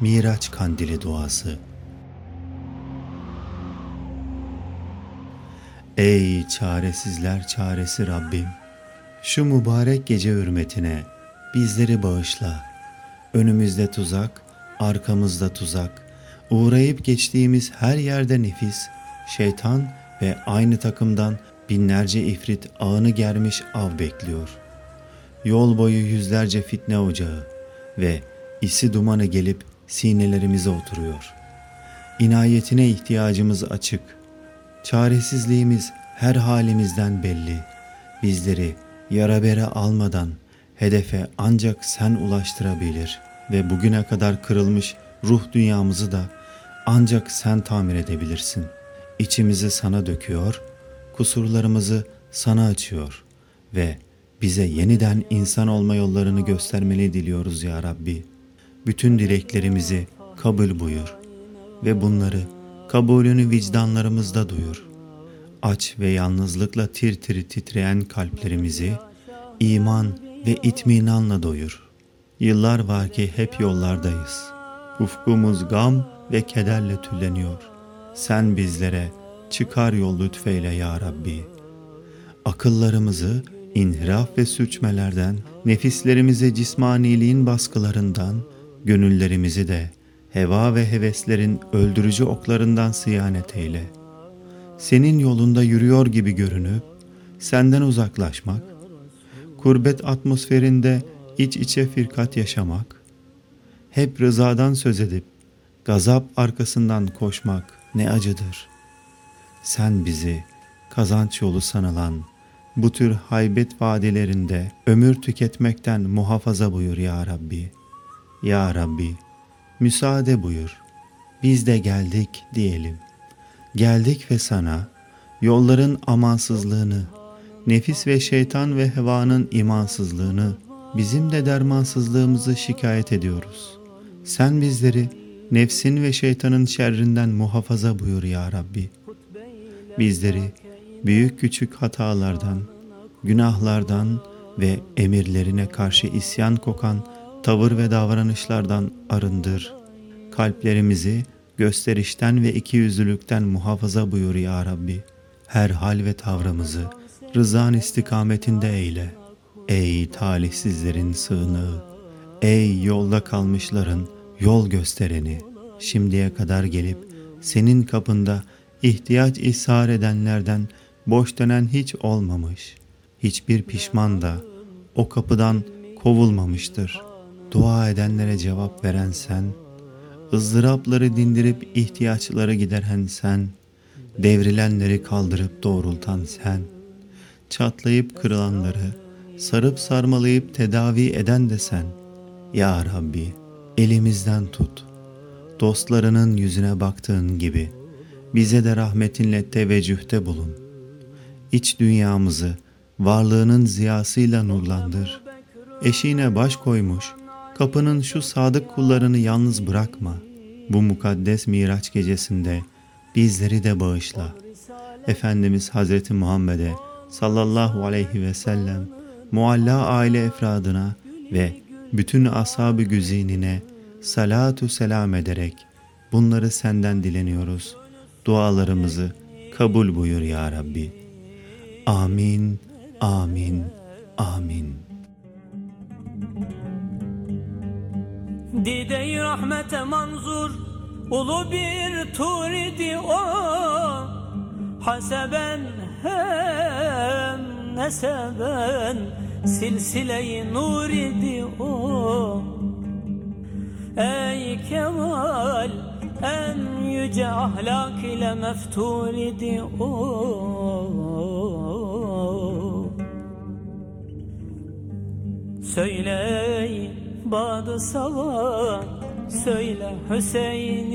Miraç Kandili Duası Ey çaresizler çaresi Rabbim! Şu mübarek gece hürmetine bizleri bağışla. Önümüzde tuzak, arkamızda tuzak, uğrayıp geçtiğimiz her yerde nefis, şeytan ve aynı takımdan binlerce ifrit ağını germiş av bekliyor. Yol boyu yüzlerce fitne ocağı ve isi dumanı gelip sinelerimize oturuyor. İnayetine ihtiyacımız açık. Çaresizliğimiz her halimizden belli. Bizleri yara bere almadan hedefe ancak sen ulaştırabilir ve bugüne kadar kırılmış ruh dünyamızı da ancak sen tamir edebilirsin. İçimizi sana döküyor, kusurlarımızı sana açıyor ve bize yeniden insan olma yollarını göstermeni diliyoruz ya Rabbi. Bütün dileklerimizi kabul buyur ve bunları kabulünü vicdanlarımızda duyur. Aç ve yalnızlıkla tir tir titreyen kalplerimizi iman ve itminanla doyur. Yıllar var ki hep yollardayız. Ufkumuz gam ve kederle tülleniyor. Sen bizlere çıkar yol lütfeyle ya Rabbi. Akıllarımızı inhiraf ve sürçmelerden, nefislerimizi cismaniliğin baskılarından, gönüllerimizi de heva ve heveslerin öldürücü oklarından sıyanet eyle. Senin yolunda yürüyor gibi görünüp senden uzaklaşmak, kurbet atmosferinde iç içe firkat yaşamak, hep rızadan söz edip gazap arkasından koşmak ne acıdır. Sen bizi kazanç yolu sanılan bu tür haybet vadilerinde ömür tüketmekten muhafaza buyur ya Rabbi. Ya Rabbi, müsaade buyur. Biz de geldik diyelim. Geldik ve sana yolların amansızlığını, nefis ve şeytan ve hevanın imansızlığını, bizim de dermansızlığımızı şikayet ediyoruz. Sen bizleri nefsin ve şeytanın şerrinden muhafaza buyur ya Rabbi. Bizleri büyük küçük hatalardan, günahlardan ve emirlerine karşı isyan kokan tavır ve davranışlardan arındır. Kalplerimizi gösterişten ve ikiyüzlülükten muhafaza buyur ya Rabbi. Her hal ve tavrımızı rızan istikametinde eyle. Ey talihsizlerin sığınağı, ey yolda kalmışların yol göstereni, şimdiye kadar gelip senin kapında ihtiyaç ishar edenlerden boş dönen hiç olmamış. Hiçbir pişman da o kapıdan kovulmamıştır. Dua edenlere cevap veren sen, ızdırapları dindirip ihtiyaçları gideren sen, devrilenleri kaldırıp doğrultan sen, çatlayıp kırılanları sarıp sarmalayıp tedavi eden de sen. Ya Rabbi, elimizden tut. Dostlarının yüzüne baktığın gibi bize de rahmetinle teveccühte bulun. İç dünyamızı varlığının ziyasıyla nurlandır. Eşiğine baş koymuş, kapının şu sadık kullarını yalnız bırakma. Bu mukaddes Miraç gecesinde bizleri de bağışla. Efendimiz Hazreti Muhammed'e sallallahu aleyhi ve sellem mualla aile efradına ve bütün ashab-ı güzinine salatu selam ederek bunları senden dileniyoruz. Dualarımızı kabul buyur ya Rabbi. Amin, amin, amin. Dide-i rahmete manzur Ulu bir tur idi o. Haseben hem neseben Silsile-i nur idi o. Ey Kemal en yüce ahlak ile meftun idi o. Söyle Badı savan söyle Hüseyin'in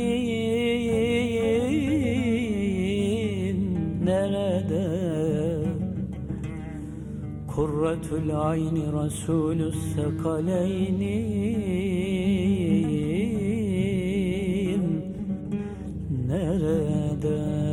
nerede? Kurretül ayni Resulü sekaleynin nerede?